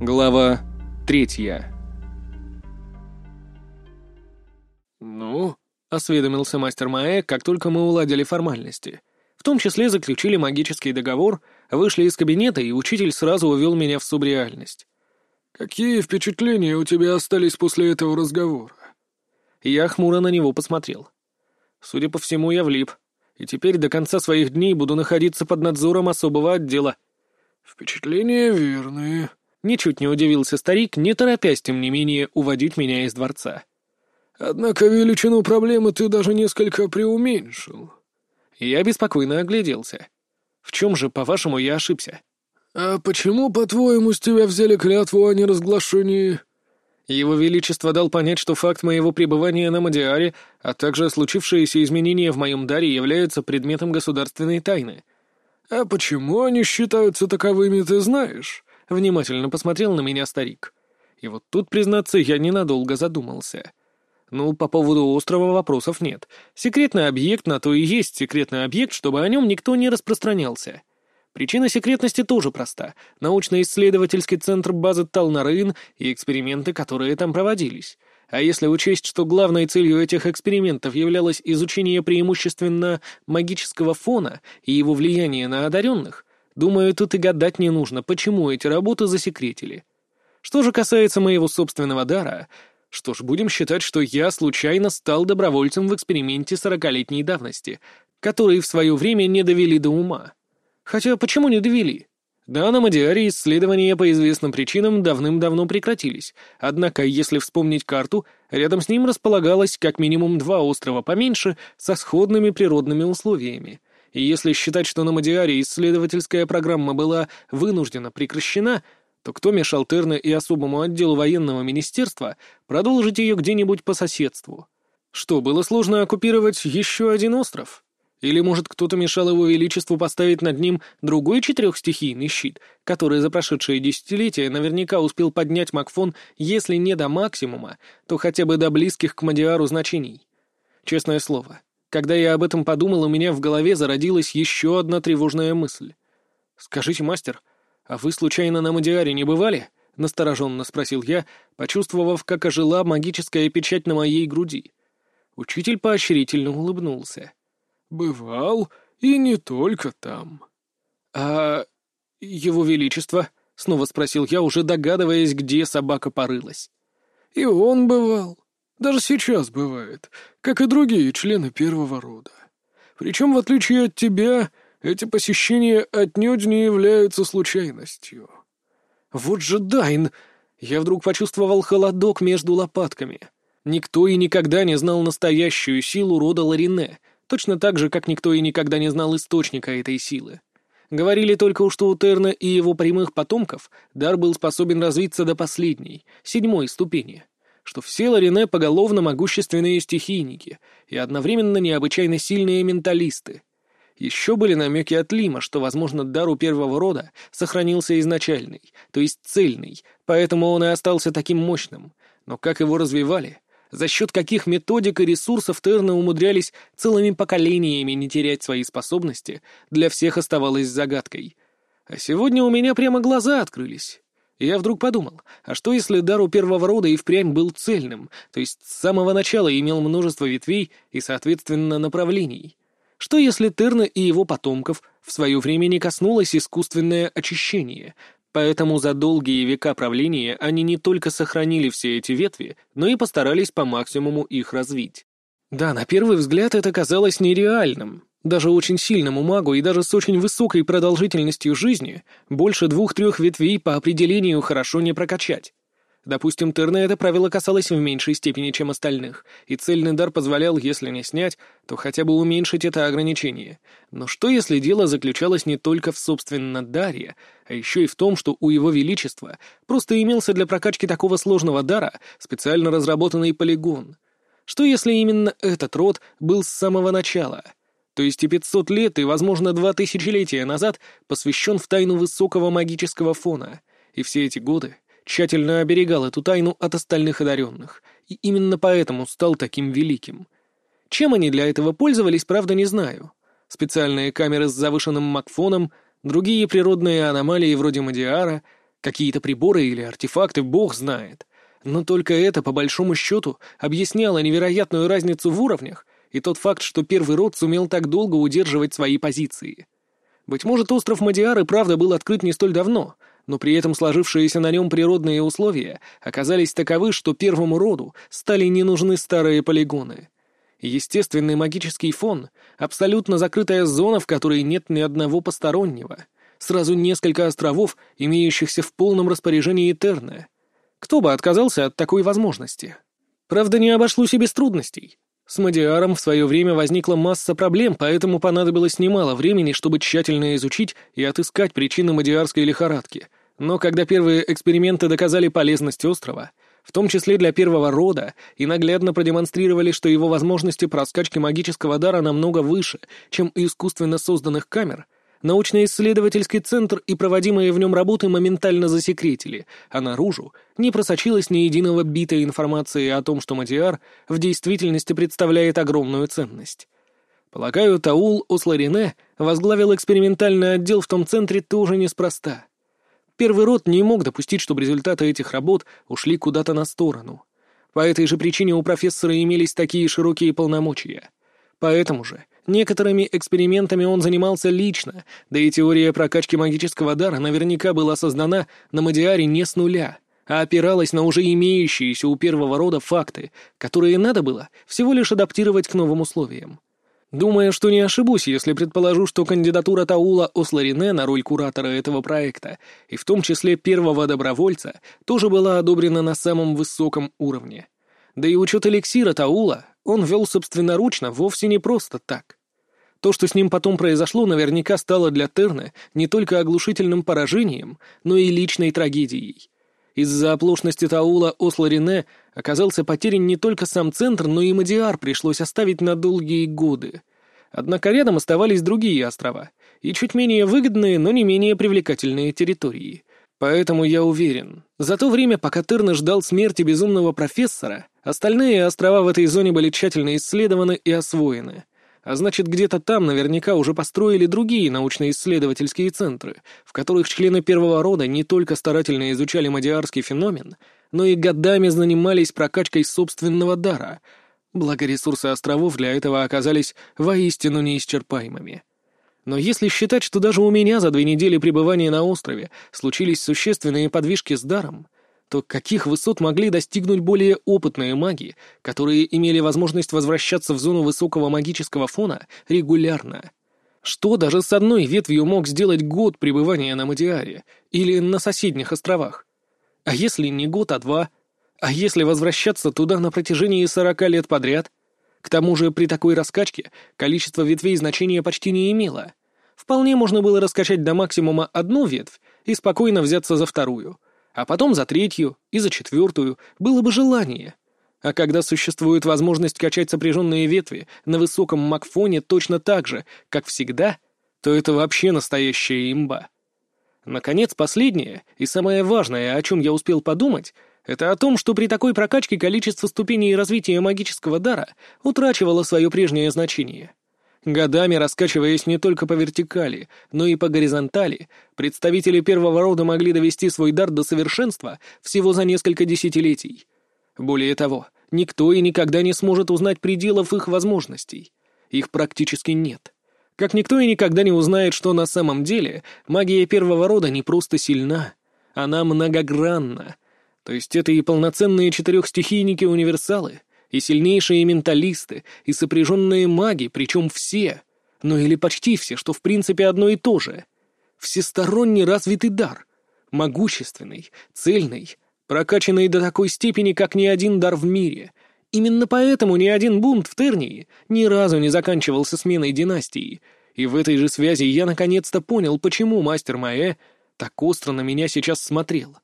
Глава третья. «Ну?» — осведомился мастер Маэ, как только мы уладили формальности. В том числе заключили магический договор, вышли из кабинета, и учитель сразу увел меня в субреальность. «Какие впечатления у тебя остались после этого разговора?» Я хмуро на него посмотрел. Судя по всему, я влип, и теперь до конца своих дней буду находиться под надзором особого отдела. «Впечатления верные», — ничуть не удивился старик, не торопясь, тем не менее, уводить меня из дворца. «Однако величину проблемы ты даже несколько преуменьшил». Я беспокойно огляделся. «В чем же, по-вашему, я ошибся?» «А почему, по-твоему, с тебя взяли клятву о неразглашении?» Его Величество дал понять, что факт моего пребывания на Мадиаре, а также случившиеся изменения в моем даре являются предметом государственной тайны. «А почему они считаются таковыми, ты знаешь?» — внимательно посмотрел на меня старик. И вот тут, признаться, я ненадолго задумался. Ну, по поводу острова вопросов нет. Секретный объект на то и есть секретный объект, чтобы о нем никто не распространялся. Причина секретности тоже проста. Научно-исследовательский центр базы Талнарын и эксперименты, которые там проводились. А если учесть, что главной целью этих экспериментов являлось изучение преимущественно магического фона и его влияния на одаренных, думаю, тут и гадать не нужно, почему эти работы засекретили. Что же касается моего собственного дара, что ж, будем считать, что я случайно стал добровольцем в эксперименте сорокалетней давности, который в свое время не довели до ума. Хотя почему не довели? Да, на Мадиаре исследования по известным причинам давным-давно прекратились, однако, если вспомнить карту, рядом с ним располагалось как минимум два острова поменьше со сходными природными условиями. И если считать, что на Мадиаре исследовательская программа была вынуждена прекращена, то кто мешал Терна и особому отделу военного министерства продолжить ее где-нибудь по соседству? Что, было сложно оккупировать еще один остров? Или, может, кто-то мешал его величеству поставить над ним другой четырехстихийный щит, который за прошедшие десятилетия наверняка успел поднять Макфон, если не до максимума, то хотя бы до близких к Мадиару значений. Честное слово, когда я об этом подумал, у меня в голове зародилась еще одна тревожная мысль. «Скажите, мастер, а вы случайно на Мадиаре не бывали?» — настороженно спросил я, почувствовав, как ожила магическая печать на моей груди. Учитель поощрительно улыбнулся. «Бывал, и не только там». «А его величество?» — снова спросил я, уже догадываясь, где собака порылась. «И он бывал. Даже сейчас бывает, как и другие члены первого рода. Причем, в отличие от тебя, эти посещения отнюдь не являются случайностью». «Вот же Дайн!» Я вдруг почувствовал холодок между лопатками. Никто и никогда не знал настоящую силу рода Ларине — точно так же, как никто и никогда не знал источника этой силы. Говорили только, что у Терна и его прямых потомков дар был способен развиться до последней, седьмой ступени, что все Ларине поголовно могущественные стихийники и одновременно необычайно сильные менталисты. Еще были намеки от Лима, что, возможно, дар у первого рода сохранился изначальный, то есть цельный, поэтому он и остался таким мощным. Но как его развивали, за счет каких методик и ресурсов Терны умудрялись целыми поколениями не терять свои способности, для всех оставалось загадкой. А сегодня у меня прямо глаза открылись. Я вдруг подумал, а что если дар у первого рода и впрямь был цельным, то есть с самого начала имел множество ветвей и, соответственно, направлений? Что если Терна и его потомков в свое время не коснулось искусственное очищение, Поэтому за долгие века правления они не только сохранили все эти ветви, но и постарались по максимуму их развить. Да, на первый взгляд это казалось нереальным. Даже очень сильному магу и даже с очень высокой продолжительностью жизни больше двух-трех ветвей по определению хорошо не прокачать. Допустим, Терна это правило касалось в меньшей степени, чем остальных, и цельный дар позволял, если не снять, то хотя бы уменьшить это ограничение. Но что если дело заключалось не только в собственно даре, а еще и в том, что у его величества просто имелся для прокачки такого сложного дара специально разработанный полигон? Что если именно этот род был с самого начала? То есть и 500 лет, и, возможно, два тысячелетия назад посвящен в тайну высокого магического фона, и все эти годы тщательно оберегал эту тайну от остальных одаренных, и именно поэтому стал таким великим. Чем они для этого пользовались, правда, не знаю. Специальные камеры с завышенным макфоном, другие природные аномалии вроде Мадиара, Какие-то приборы или артефакты, бог знает. Но только это, по большому счету, объясняло невероятную разницу в уровнях и тот факт, что первый род сумел так долго удерживать свои позиции. Быть может, остров Мадиар и правда был открыт не столь давно, но при этом сложившиеся на нем природные условия оказались таковы, что первому роду стали не нужны старые полигоны. Естественный магический фон — абсолютно закрытая зона, в которой нет ни одного постороннего. Сразу несколько островов, имеющихся в полном распоряжении Терна. Кто бы отказался от такой возможности? Правда, не обошлось и без трудностей. С Мадиаром в свое время возникла масса проблем, поэтому понадобилось немало времени, чтобы тщательно изучить и отыскать причины мадиарской лихорадки. Но когда первые эксперименты доказали полезность острова, в том числе для первого рода, и наглядно продемонстрировали, что его возможности проскачки магического дара намного выше, чем у искусственно созданных камер, Научно-исследовательский центр и проводимые в нем работы моментально засекретили, а наружу не просочилось ни единого бита информации о том, что Мадиар в действительности представляет огромную ценность. Полагаю, Таул Осларине возглавил экспериментальный отдел в том центре тоже неспроста. Первый род не мог допустить, чтобы результаты этих работ ушли куда-то на сторону. По этой же причине у профессора имелись такие широкие полномочия. Поэтому же Некоторыми экспериментами он занимался лично, да и теория прокачки магического дара наверняка была создана на Мадиаре не с нуля, а опиралась на уже имеющиеся у первого рода факты, которые надо было всего лишь адаптировать к новым условиям. Думаю, что не ошибусь, если предположу, что кандидатура Таула Осларине на роль куратора этого проекта, и в том числе первого добровольца, тоже была одобрена на самом высоком уровне. Да и учет эликсира Таула он вел собственноручно вовсе не просто так. То, что с ним потом произошло, наверняка стало для Терна не только оглушительным поражением, но и личной трагедией. Из-за оплошности Таула Осло-Рене оказался потерян не только сам центр, но и Мадиар пришлось оставить на долгие годы. Однако рядом оставались другие острова, и чуть менее выгодные, но не менее привлекательные территории. Поэтому я уверен, за то время, пока Терна ждал смерти безумного профессора, Остальные острова в этой зоне были тщательно исследованы и освоены. А значит, где-то там наверняка уже построили другие научно-исследовательские центры, в которых члены первого рода не только старательно изучали мадиарский феномен, но и годами занимались прокачкой собственного дара, благо ресурсы островов для этого оказались воистину неисчерпаемыми. Но если считать, что даже у меня за две недели пребывания на острове случились существенные подвижки с даром, то каких высот могли достигнуть более опытные маги, которые имели возможность возвращаться в зону высокого магического фона регулярно? Что даже с одной ветвью мог сделать год пребывания на Мадиаре или на соседних островах? А если не год, а два? А если возвращаться туда на протяжении сорока лет подряд? К тому же при такой раскачке количество ветвей значения почти не имело. Вполне можно было раскачать до максимума одну ветвь и спокойно взяться за вторую — а потом за третью и за четвертую, было бы желание. А когда существует возможность качать сопряженные ветви на высоком макфоне точно так же, как всегда, то это вообще настоящая имба. Наконец, последнее и самое важное, о чем я успел подумать, это о том, что при такой прокачке количество ступеней развития магического дара утрачивало свое прежнее значение — Годами раскачиваясь не только по вертикали, но и по горизонтали, представители первого рода могли довести свой дар до совершенства всего за несколько десятилетий. Более того, никто и никогда не сможет узнать пределов их возможностей. Их практически нет. Как никто и никогда не узнает, что на самом деле магия первого рода не просто сильна, она многогранна. То есть это и полноценные четырехстихийники-универсалы — и сильнейшие менталисты, и сопряженные маги, причем все, ну или почти все, что в принципе одно и то же. Всесторонне развитый дар, могущественный, цельный, прокачанный до такой степени, как ни один дар в мире. Именно поэтому ни один бунт в Тернии ни разу не заканчивался сменой династии, и в этой же связи я наконец-то понял, почему мастер Маэ так остро на меня сейчас смотрел.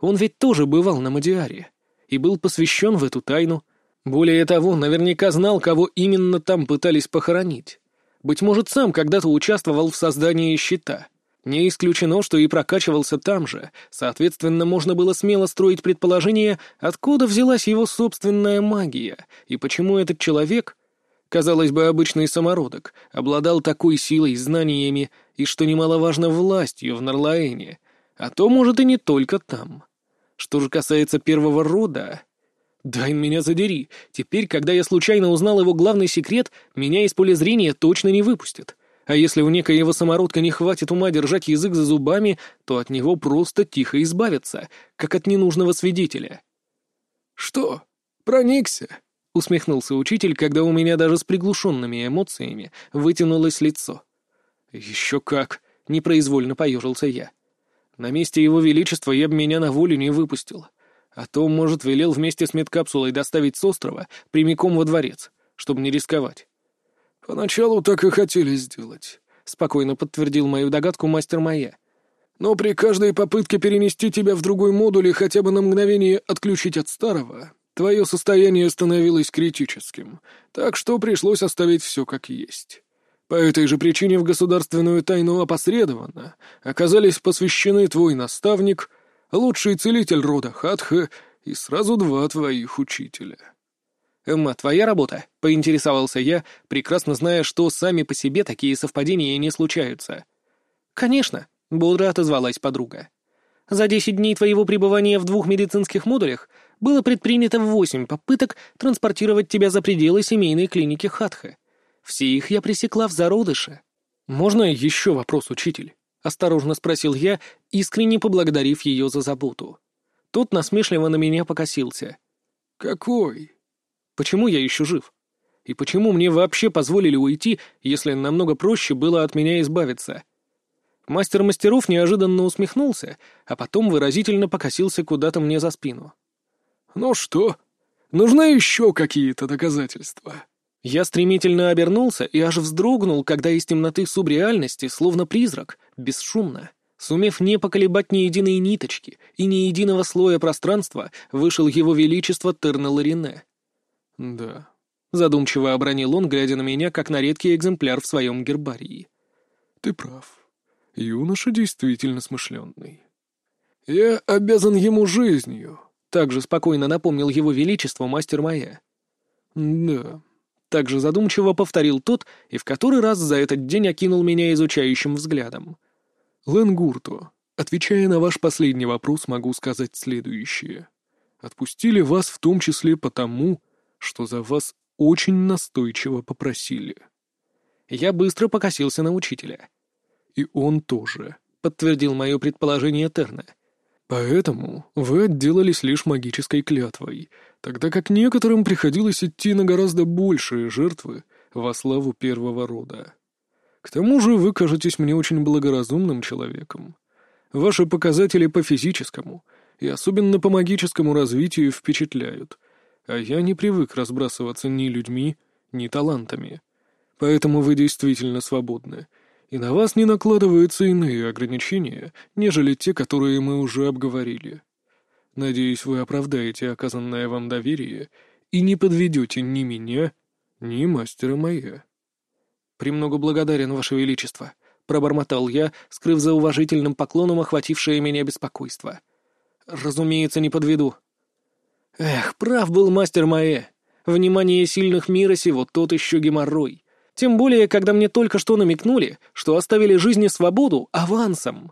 Он ведь тоже бывал на Мадиаре и был посвящен в эту тайну, более того, наверняка знал, кого именно там пытались похоронить. Быть может, сам когда-то участвовал в создании щита. Не исключено, что и прокачивался там же, соответственно, можно было смело строить предположение, откуда взялась его собственная магия, и почему этот человек, казалось бы, обычный самородок, обладал такой силой, знаниями и, что немаловажно, властью в Нарлаэне, А то, может, и не только там. Что же касается первого рода... Дай меня задери. Теперь, когда я случайно узнал его главный секрет, меня из поля зрения точно не выпустят. А если у некоего самородка не хватит ума держать язык за зубами, то от него просто тихо избавиться, как от ненужного свидетеля. «Что, проникся?» — усмехнулся учитель, когда у меня даже с приглушенными эмоциями вытянулось лицо. «Еще как!» — непроизвольно поежился я. «На месте его величества я бы меня на волю не выпустил. А то, может, велел вместе с медкапсулой доставить с острова прямиком во дворец, чтобы не рисковать». «Поначалу так и хотели сделать», — спокойно подтвердил мою догадку мастер Майя. «Но при каждой попытке перенести тебя в другой модуль и хотя бы на мгновение отключить от старого, твое состояние становилось критическим, так что пришлось оставить все как есть». По этой же причине в государственную тайну опосредованно оказались посвящены твой наставник, лучший целитель рода Хатха и сразу два твоих учителя. «Эмма, твоя работа?» — поинтересовался я, прекрасно зная, что сами по себе такие совпадения не случаются. «Конечно», — бодро отозвалась подруга. «За десять дней твоего пребывания в двух медицинских модулях было предпринято восемь попыток транспортировать тебя за пределы семейной клиники Хатха. Все их я пресекла в зародыше. «Можно еще вопрос, учитель?» — осторожно спросил я, искренне поблагодарив ее за заботу. Тот насмешливо на меня покосился. «Какой?» «Почему я еще жив? И почему мне вообще позволили уйти, если намного проще было от меня избавиться?» Мастер мастеров неожиданно усмехнулся, а потом выразительно покосился куда-то мне за спину. «Ну что, нужны еще какие-то доказательства?» Я стремительно обернулся и аж вздрогнул, когда из темноты субреальности, словно призрак, бесшумно, сумев не поколебать ни единой ниточки и ни единого слоя пространства, вышел его величество Терна «Да», — задумчиво обронил он, глядя на меня, как на редкий экземпляр в своем гербарии. «Ты прав. Юноша действительно смышленный. Я обязан ему жизнью», — также спокойно напомнил его величество мастер моя. «Да», также задумчиво повторил тот и в который раз за этот день окинул меня изучающим взглядом. «Ленгурто, отвечая на ваш последний вопрос, могу сказать следующее. Отпустили вас в том числе потому, что за вас очень настойчиво попросили». Я быстро покосился на учителя. «И он тоже», — подтвердил мое предположение Терна. «Поэтому вы отделались лишь магической клятвой, тогда как некоторым приходилось идти на гораздо большие жертвы во славу первого рода. К тому же вы кажетесь мне очень благоразумным человеком. Ваши показатели по физическому и особенно по магическому развитию впечатляют, а я не привык разбрасываться ни людьми, ни талантами. Поэтому вы действительно свободны, и на вас не накладываются иные ограничения, нежели те, которые мы уже обговорили. Надеюсь, вы оправдаете оказанное вам доверие и не подведете ни меня, ни мастера моя». «Премного благодарен, Ваше Величество», — пробормотал я, скрыв за уважительным поклоном охватившее меня беспокойство. «Разумеется, не подведу». Эх, прав был мастер Маэ. Внимание сильных мира сего тот еще геморрой. Тем более, когда мне только что намекнули, что оставили жизни свободу авансом.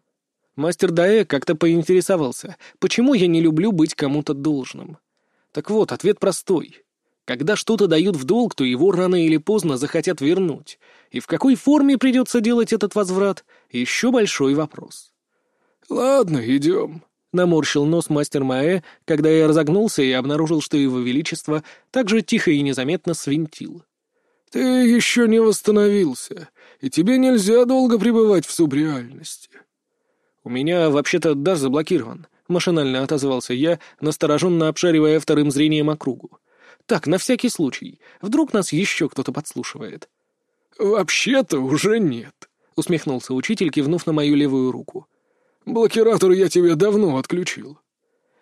Мастер Даэ как-то поинтересовался, почему я не люблю быть кому-то должным. Так вот, ответ простой. Когда что-то дают в долг, то его рано или поздно захотят вернуть. И в какой форме придется делать этот возврат — еще большой вопрос. «Ладно, идем», — наморщил нос мастер Маэ, когда я разогнулся и обнаружил, что его величество так же тихо и незаметно свинтил. «Ты еще не восстановился, и тебе нельзя долго пребывать в субреальности». «У меня вообще-то дар заблокирован», — машинально отозвался я, настороженно обшаривая вторым зрением округу. «Так, на всякий случай. Вдруг нас еще кто-то подслушивает». «Вообще-то уже нет», — усмехнулся учитель, кивнув на мою левую руку. «Блокиратор я тебе давно отключил».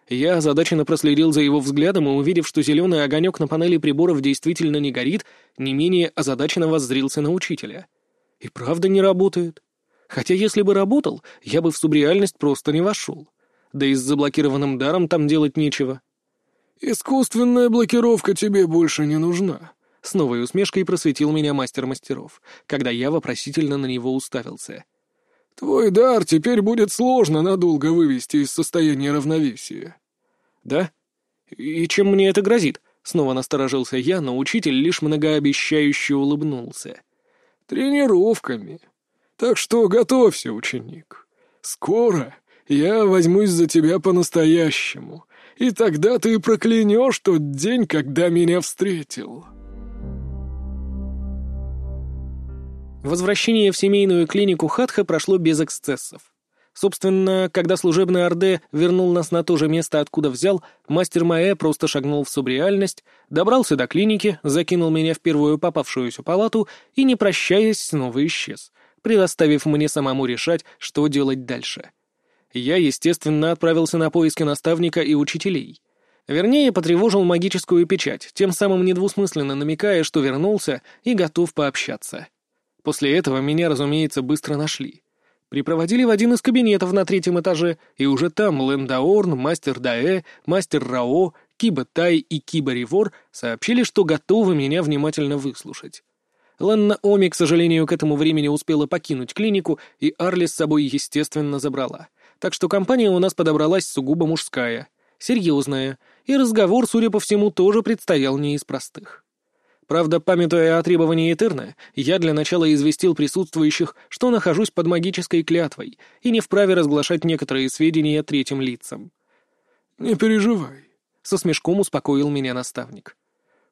Я озадаченно проследил за его взглядом и, увидев, что зеленый огонек на панели приборов действительно не горит, не менее озадаченно воззрился на учителя. «И правда не работает?» Хотя если бы работал, я бы в субреальность просто не вошел. Да и с заблокированным даром там делать нечего. «Искусственная блокировка тебе больше не нужна», — с новой усмешкой просветил меня мастер мастеров, когда я вопросительно на него уставился. Твой дар теперь будет сложно надолго вывести из состояния равновесия. Да? И чем мне это грозит? Снова насторожился я, но учитель лишь многообещающе улыбнулся. Тренировками. Так что готовься, ученик. Скоро я возьмусь за тебя по-настоящему, и тогда ты проклянешь тот день, когда меня встретил». Возвращение в семейную клинику Хатха прошло без эксцессов. Собственно, когда служебный Орде вернул нас на то же место, откуда взял, мастер Маэ просто шагнул в субреальность, добрался до клиники, закинул меня в первую попавшуюся палату и, не прощаясь, снова исчез, предоставив мне самому решать, что делать дальше. Я, естественно, отправился на поиски наставника и учителей. Вернее, потревожил магическую печать, тем самым недвусмысленно намекая, что вернулся и готов пообщаться. После этого меня, разумеется, быстро нашли. Припроводили в один из кабинетов на третьем этаже, и уже там Лэндаорн, мастер Даэ, мастер Рао, Киба Тай и Киба Ривор сообщили, что готовы меня внимательно выслушать. Ланна Оми, к сожалению, к этому времени успела покинуть клинику, и Арли с собой, естественно, забрала. Так что компания у нас подобралась сугубо мужская, серьезная, и разговор, судя по всему, тоже предстоял не из простых. Правда, памятуя о требовании Этерна, я для начала известил присутствующих, что нахожусь под магической клятвой и не вправе разглашать некоторые сведения третьим лицам. «Не переживай», — со смешком успокоил меня наставник.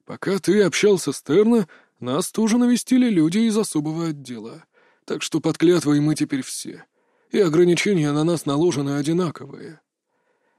«Пока ты общался с Терна, нас тоже навестили люди из особого отдела. Так что под клятвой мы теперь все. И ограничения на нас наложены одинаковые».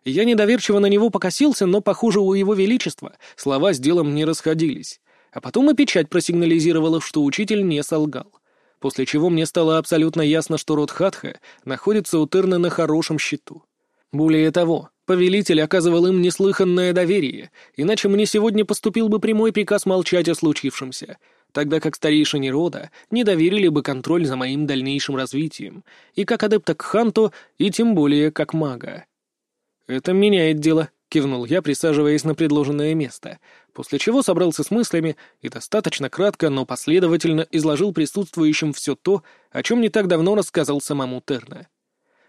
Я недоверчиво на него покосился, но, похоже, у его величества слова с делом не расходились. А потом и печать просигнализировала, что учитель не солгал. После чего мне стало абсолютно ясно, что род Хатха находится у Терна на хорошем счету. Более того, повелитель оказывал им неслыханное доверие, иначе мне сегодня поступил бы прямой приказ молчать о случившемся, тогда как старейшине рода не доверили бы контроль за моим дальнейшим развитием, и как адепта к Ханту, и тем более как мага. Это меняет дело кивнул я, присаживаясь на предложенное место, после чего собрался с мыслями и достаточно кратко, но последовательно изложил присутствующим все то, о чем не так давно рассказал самому Терна.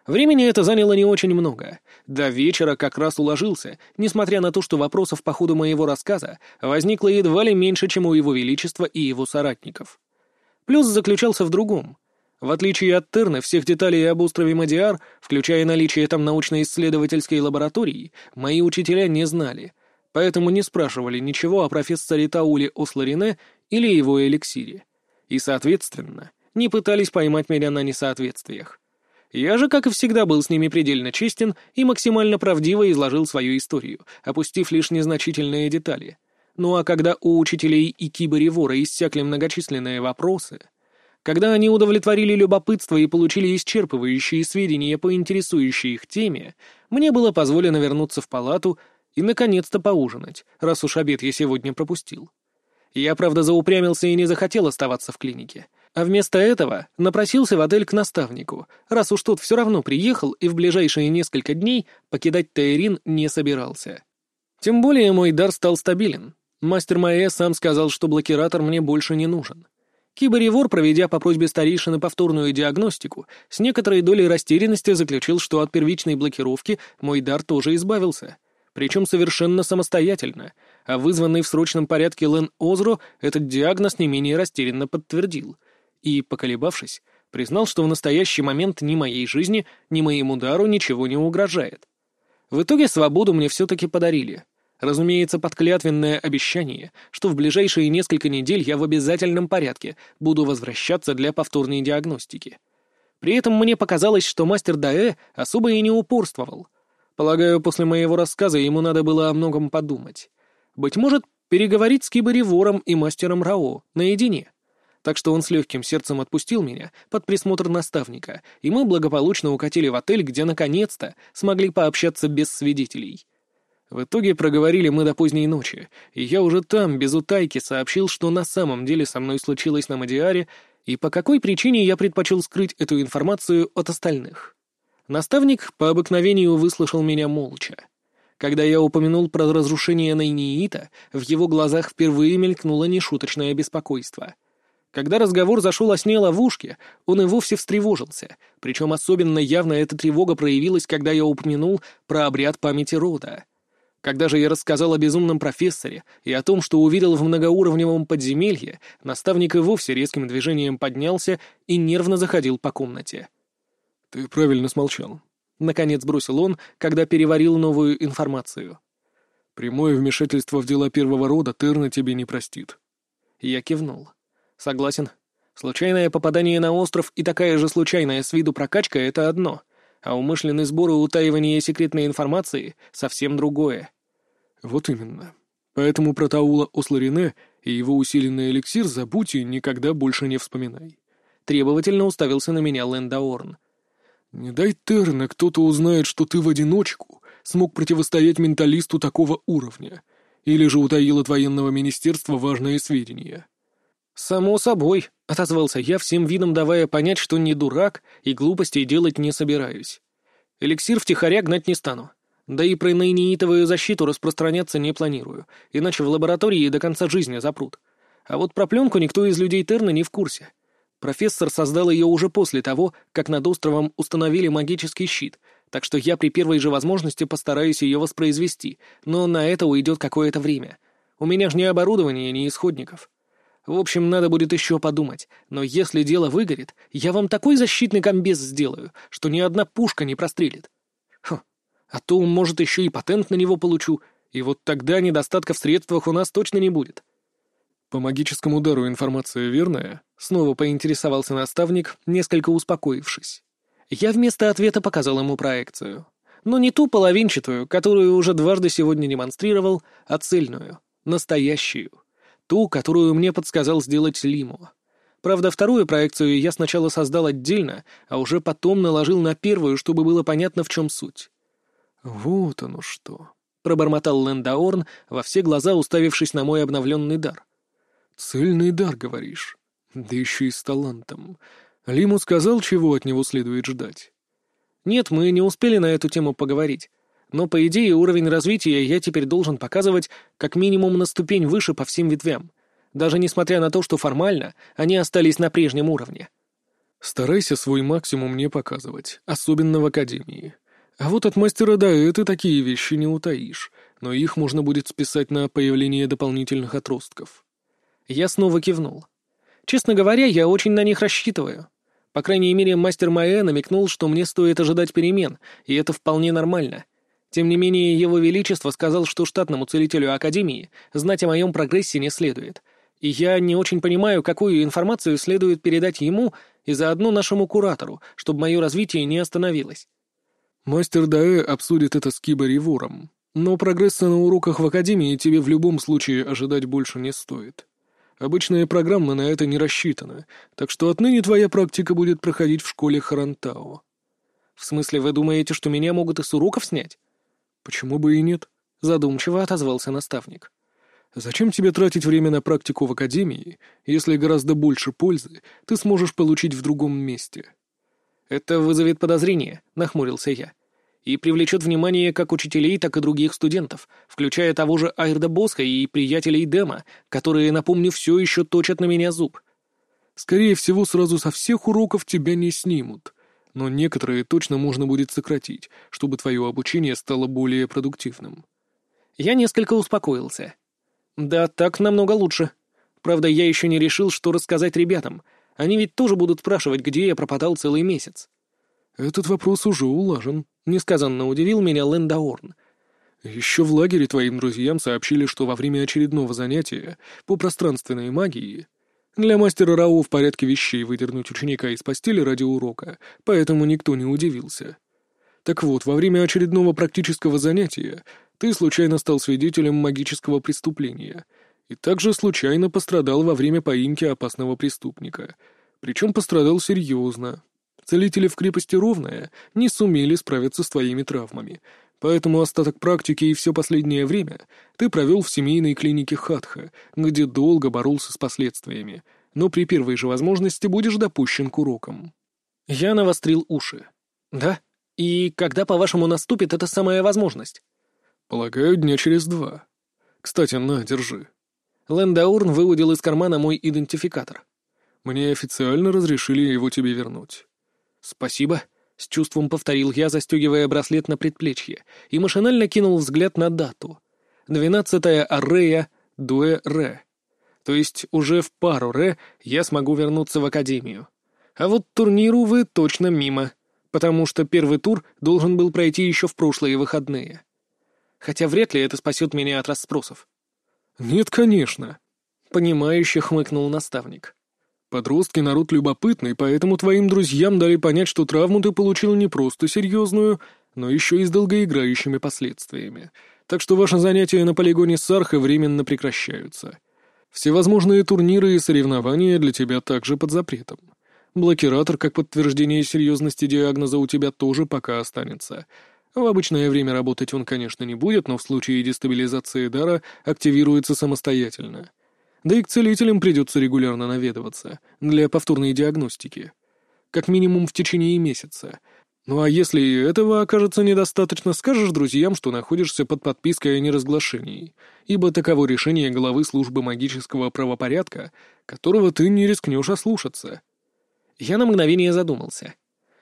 Времени это заняло не очень много. До вечера как раз уложился, несмотря на то, что вопросов по ходу моего рассказа возникло едва ли меньше, чем у его величества и его соратников. Плюс заключался в другом. В отличие от Терны, всех деталей об острове Мадиар, включая наличие там научно-исследовательской лаборатории, мои учителя не знали, поэтому не спрашивали ничего о профессоре Тауле Осларине или его эликсире. И, соответственно, не пытались поймать меня на несоответствиях. Я же, как и всегда, был с ними предельно честен и максимально правдиво изложил свою историю, опустив лишь незначительные детали. Ну а когда у учителей и киборевора иссякли многочисленные вопросы, когда они удовлетворили любопытство и получили исчерпывающие сведения по интересующей их теме, мне было позволено вернуться в палату и, наконец-то, поужинать, раз уж обед я сегодня пропустил. Я, правда, заупрямился и не захотел оставаться в клинике, а вместо этого напросился в отель к наставнику, раз уж тот все равно приехал и в ближайшие несколько дней покидать Таирин не собирался. Тем более мой дар стал стабилен. Мастер Маэ сам сказал, что блокиратор мне больше не нужен. Киборевор, проведя по просьбе старейшины повторную диагностику, с некоторой долей растерянности заключил, что от первичной блокировки мой дар тоже избавился. Причем совершенно самостоятельно, а вызванный в срочном порядке Лен Озро этот диагноз не менее растерянно подтвердил. И, поколебавшись, признал, что в настоящий момент ни моей жизни, ни моему дару ничего не угрожает. В итоге свободу мне все-таки подарили — Разумеется, подклятвенное обещание, что в ближайшие несколько недель я в обязательном порядке буду возвращаться для повторной диагностики. При этом мне показалось, что мастер Даэ особо и не упорствовал. Полагаю, после моего рассказа ему надо было о многом подумать. Быть может, переговорить с Кибаревором и мастером Рао наедине. Так что он с легким сердцем отпустил меня под присмотр наставника, и мы благополучно укатили в отель, где наконец-то смогли пообщаться без свидетелей. В итоге проговорили мы до поздней ночи, и я уже там, без утайки, сообщил, что на самом деле со мной случилось на Мадиаре, и по какой причине я предпочел скрыть эту информацию от остальных. Наставник по обыкновению выслушал меня молча. Когда я упомянул про разрушение Найниита, в его глазах впервые мелькнуло нешуточное беспокойство. Когда разговор зашел о сне ловушки, он и вовсе встревожился, причем особенно явно эта тревога проявилась, когда я упомянул про обряд памяти рода. Когда же я рассказал о безумном профессоре и о том, что увидел в многоуровневом подземелье, наставник и вовсе резким движением поднялся и нервно заходил по комнате. «Ты правильно смолчал», — наконец бросил он, когда переварил новую информацию. «Прямое вмешательство в дела первого рода Терна тебе не простит». Я кивнул. «Согласен. Случайное попадание на остров и такая же случайная с виду прокачка — это одно, а умышленный сбор и утаивание секретной информации — совсем другое. Вот именно. Поэтому про Таула Осларине и его усиленный эликсир забудь и никогда больше не вспоминай. Требовательно уставился на меня Лэндаорн. Не дай Терна кто-то узнает, что ты в одиночку смог противостоять менталисту такого уровня. Или же утаил от военного министерства важные сведения. «Само собой», — отозвался я, всем видом давая понять, что не дурак и глупостей делать не собираюсь. «Эликсир втихаря гнать не стану. Да и про нейнитовую защиту распространяться не планирую, иначе в лаборатории до конца жизни запрут. А вот про пленку никто из людей Терна не в курсе. Профессор создал ее уже после того, как над островом установили магический щит, так что я при первой же возможности постараюсь ее воспроизвести, но на это уйдет какое-то время. У меня же ни оборудования, ни исходников. В общем, надо будет еще подумать, но если дело выгорит, я вам такой защитный комбез сделаю, что ни одна пушка не прострелит. Хм, а то, может, еще и патент на него получу, и вот тогда недостатка в средствах у нас точно не будет. По магическому удару информация верная? Снова поинтересовался наставник, несколько успокоившись. Я вместо ответа показал ему проекцию. Но не ту половинчатую, которую уже дважды сегодня демонстрировал, а цельную, настоящую. Ту, которую мне подсказал сделать Лиму. Правда, вторую проекцию я сначала создал отдельно, а уже потом наложил на первую, чтобы было понятно, в чем суть. «Вот оно что!» — пробормотал Лэндаорн, во все глаза уставившись на мой обновленный дар. «Цельный дар, говоришь? Да еще и с талантом. Лиму сказал, чего от него следует ждать?» «Нет, мы не успели на эту тему поговорить. Но, по идее, уровень развития я теперь должен показывать как минимум на ступень выше по всем ветвям, даже несмотря на то, что формально они остались на прежнем уровне». «Старайся свой максимум не показывать, особенно в Академии», а вот от мастера Даэ ты такие вещи не утаишь, но их можно будет списать на появление дополнительных отростков. Я снова кивнул. Честно говоря, я очень на них рассчитываю. По крайней мере, мастер Маэ намекнул, что мне стоит ожидать перемен, и это вполне нормально. Тем не менее, его величество сказал, что штатному целителю Академии знать о моем прогрессе не следует. И я не очень понимаю, какую информацию следует передать ему и заодно нашему куратору, чтобы мое развитие не остановилось. Мастер Даэ обсудит это с Кибори Вором, но прогресса на уроках в Академии тебе в любом случае ожидать больше не стоит. Обычная программа на это не рассчитана, так что отныне твоя практика будет проходить в школе Харантао. В смысле, вы думаете, что меня могут и с уроков снять? Почему бы и нет? Задумчиво отозвался наставник. Зачем тебе тратить время на практику в Академии, если гораздо больше пользы ты сможешь получить в другом месте? «Это вызовет подозрение», — нахмурился я. «И привлечет внимание как учителей, так и других студентов, включая того же Айрда Боска и приятелей Дема, которые, напомню, все еще точат на меня зуб». «Скорее всего, сразу со всех уроков тебя не снимут, но некоторые точно можно будет сократить, чтобы твое обучение стало более продуктивным». Я несколько успокоился. «Да, так намного лучше. Правда, я еще не решил, что рассказать ребятам — они ведь тоже будут спрашивать, где я пропадал целый месяц. Этот вопрос уже улажен, — несказанно удивил меня Лэндаорн. Еще в лагере твоим друзьям сообщили, что во время очередного занятия по пространственной магии для мастера Рау в порядке вещей выдернуть ученика из постели ради урока, поэтому никто не удивился. Так вот, во время очередного практического занятия ты случайно стал свидетелем магического преступления — и также случайно пострадал во время поимки опасного преступника. Причем пострадал серьезно. Целители в крепости Ровная не сумели справиться с твоими травмами, поэтому остаток практики и все последнее время ты провел в семейной клинике Хатха, где долго боролся с последствиями, но при первой же возможности будешь допущен к урокам. Я навострил уши. Да? И когда, по-вашему, наступит эта самая возможность? Полагаю, дня через два. Кстати, на, держи. Лэндаурн выудил из кармана мой идентификатор. Мне официально разрешили его тебе вернуть». «Спасибо», — с чувством повторил я, застегивая браслет на предплечье, и машинально кинул взгляд на дату. «Двенадцатая Аррея Дуэ Ре». То есть уже в пару Ре я смогу вернуться в Академию. А вот турнир, увы, точно мимо, потому что первый тур должен был пройти еще в прошлые выходные. Хотя вряд ли это спасет меня от расспросов. «Нет, конечно», — понимающе хмыкнул наставник. Подростки народ любопытный, поэтому твоим друзьям дали понять, что травму ты получил не просто серьезную, но еще и с долгоиграющими последствиями. Так что ваши занятия на полигоне Сарха временно прекращаются. Всевозможные турниры и соревнования для тебя также под запретом. Блокиратор, как подтверждение серьезности диагноза, у тебя тоже пока останется. В обычное время работать он, конечно, не будет, но в случае дестабилизации дара активируется самостоятельно. Да и к целителям придется регулярно наведываться для повторной диагностики. Как минимум в течение месяца. Ну а если этого окажется недостаточно, скажешь друзьям, что находишься под подпиской о неразглашении, ибо таково решение главы службы магического правопорядка, которого ты не рискнешь ослушаться. Я на мгновение задумался.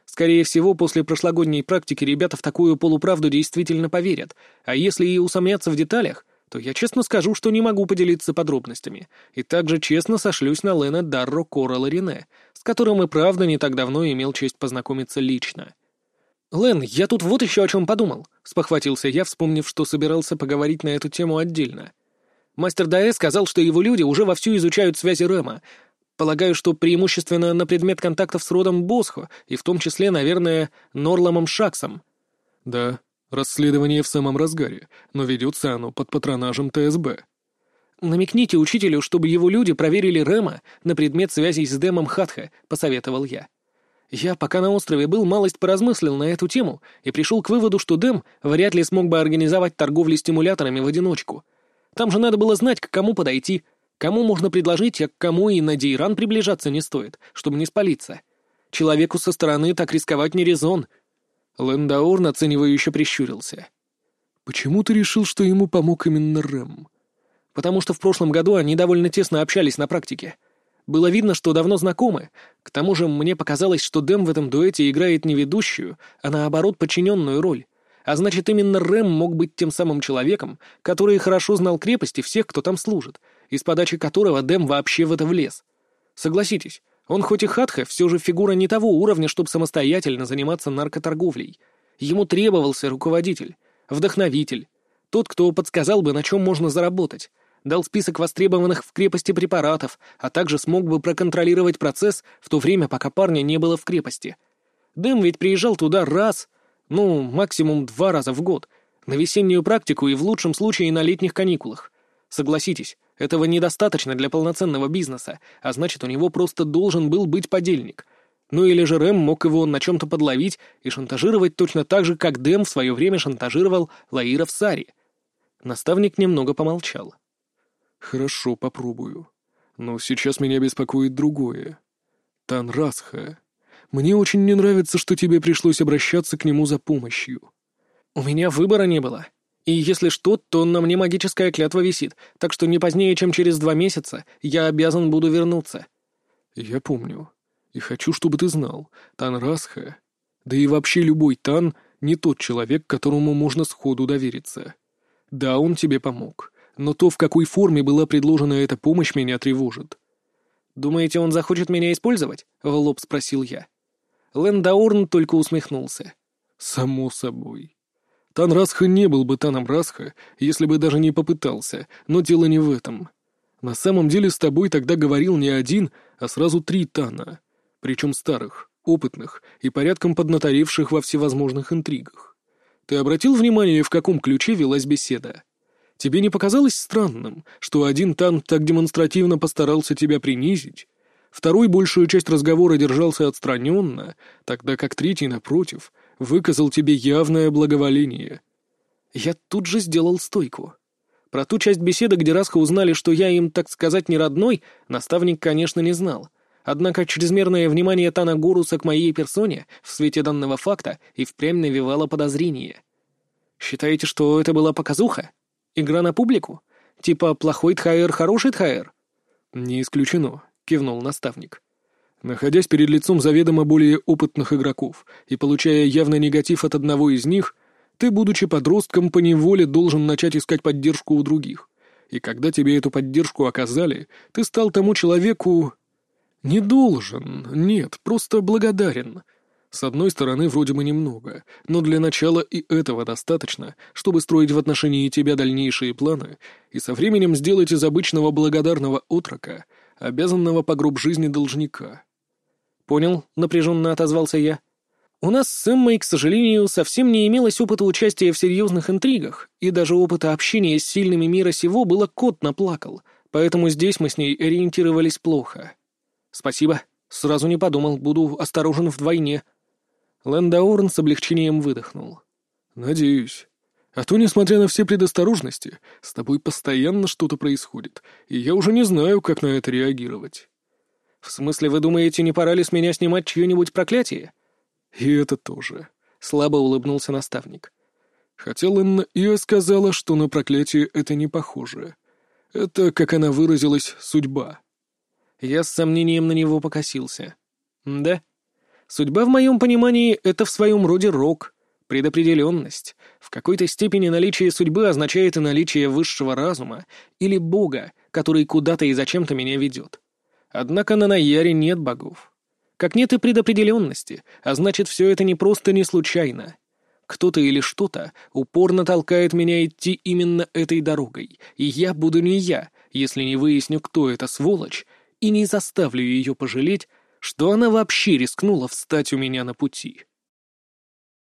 Скорее всего, после прошлогодней практики ребята в такую полуправду действительно поверят, а если и усомнятся в деталях, то я честно скажу, что не могу поделиться подробностями, и также честно сошлюсь на Лена Дарро Кора Ларине, с которым и правда не так давно имел честь познакомиться лично. «Лен, я тут вот еще о чем подумал», — спохватился я, вспомнив, что собирался поговорить на эту тему отдельно. Мастер Даэ сказал, что его люди уже вовсю изучают связи Рэма. Полагаю, что преимущественно на предмет контактов с родом Босхо, и в том числе, наверное, Норломом Шаксом. «Да», Расследование в самом разгаре, но ведется оно под патронажем ТСБ. «Намекните учителю, чтобы его люди проверили Рема на предмет связей с Дэмом Хатха», — посоветовал я. Я, пока на острове был, малость поразмыслил на эту тему и пришел к выводу, что Дэм вряд ли смог бы организовать торговлю стимуляторами в одиночку. Там же надо было знать, к кому подойти, кому можно предложить, а к кому и на Дейран приближаться не стоит, чтобы не спалиться. Человеку со стороны так рисковать не резон — Лендаурн оценивающе прищурился. «Почему ты решил, что ему помог именно Рэм?» «Потому что в прошлом году они довольно тесно общались на практике. Было видно, что давно знакомы. К тому же мне показалось, что Дэм в этом дуэте играет не ведущую, а наоборот подчиненную роль. А значит, именно Рэм мог быть тем самым человеком, который хорошо знал крепости всех, кто там служит, из подачи которого Дэм вообще в это влез. Согласитесь, он хоть и хатха, все же фигура не того уровня, чтобы самостоятельно заниматься наркоторговлей. Ему требовался руководитель, вдохновитель, тот, кто подсказал бы, на чем можно заработать, дал список востребованных в крепости препаратов, а также смог бы проконтролировать процесс в то время, пока парня не было в крепости. Дэм ведь приезжал туда раз, ну, максимум два раза в год, на весеннюю практику и в лучшем случае на летних каникулах. Согласитесь, этого недостаточно для полноценного бизнеса, а значит, у него просто должен был быть подельник. Ну или же Рэм мог его на чем-то подловить и шантажировать точно так же, как Дэм в свое время шантажировал Лаира в Саре. Наставник немного помолчал. «Хорошо, попробую. Но сейчас меня беспокоит другое. Танрасха. Мне очень не нравится, что тебе пришлось обращаться к нему за помощью». «У меня выбора не было», и если что, то на мне магическая клятва висит, так что не позднее, чем через два месяца, я обязан буду вернуться». «Я помню. И хочу, чтобы ты знал, Тан Расха, да и вообще любой Тан, не тот человек, которому можно сходу довериться. Да, он тебе помог, но то, в какой форме была предложена эта помощь, меня тревожит». «Думаете, он захочет меня использовать?» — в лоб спросил я. Лэндаурн только усмехнулся. «Само собой. Тан Расха не был бы Таном Расха, если бы даже не попытался, но дело не в этом. На самом деле с тобой тогда говорил не один, а сразу три Тана, причем старых, опытных и порядком поднаторевших во всевозможных интригах. Ты обратил внимание, в каком ключе велась беседа? Тебе не показалось странным, что один Тан так демонстративно постарался тебя принизить, второй большую часть разговора держался отстраненно, тогда как третий, напротив, выказал тебе явное благоволение». Я тут же сделал стойку. Про ту часть беседы, где Расха узнали, что я им, так сказать, не родной, наставник, конечно, не знал. Однако чрезмерное внимание Тана Гуруса к моей персоне в свете данного факта и впрямь навевало подозрение. Считаете, что это была показуха? Игра на публику? Типа плохой Тхаэр, хороший Тхаэр? Не исключено, кивнул наставник. Находясь перед лицом заведомо более опытных игроков и получая явный негатив от одного из них, ты, будучи подростком, поневоле должен начать искать поддержку у других. И когда тебе эту поддержку оказали, ты стал тому человеку... Не должен, нет, просто благодарен. С одной стороны, вроде бы немного, но для начала и этого достаточно, чтобы строить в отношении тебя дальнейшие планы и со временем сделать из обычного благодарного отрока обязанного по гроб жизни должника. «Понял», — напряженно отозвался я. «У нас с Эммой, к сожалению, совсем не имелось опыта участия в серьезных интригах, и даже опыта общения с сильными мира сего было кот наплакал, поэтому здесь мы с ней ориентировались плохо». «Спасибо. Сразу не подумал, буду осторожен вдвойне». Лэндаурн с облегчением выдохнул. «Надеюсь. А то, несмотря на все предосторожности, с тобой постоянно что-то происходит, и я уже не знаю, как на это реагировать». «В смысле, вы думаете, не пора ли с меня снимать чье-нибудь проклятие?» «И это тоже», — слабо улыбнулся наставник. Хотя Лэнна Ио сказала, что на проклятие это не похоже. Это, как она выразилась, судьба. Я с сомнением на него покосился. «Да? Судьба, в моем понимании, это в своем роде рок, предопределенность. В какой-то степени наличие судьбы означает и наличие высшего разума или Бога, который куда-то и зачем-то меня ведет. Однако на Наяре нет богов. Как нет и предопределенности, а значит, все это не просто не случайно. Кто-то или что-то упорно толкает меня идти именно этой дорогой, и я буду не я, если не выясню, кто эта сволочь, и не заставлю ее пожалеть, что она вообще рискнула встать у меня на пути.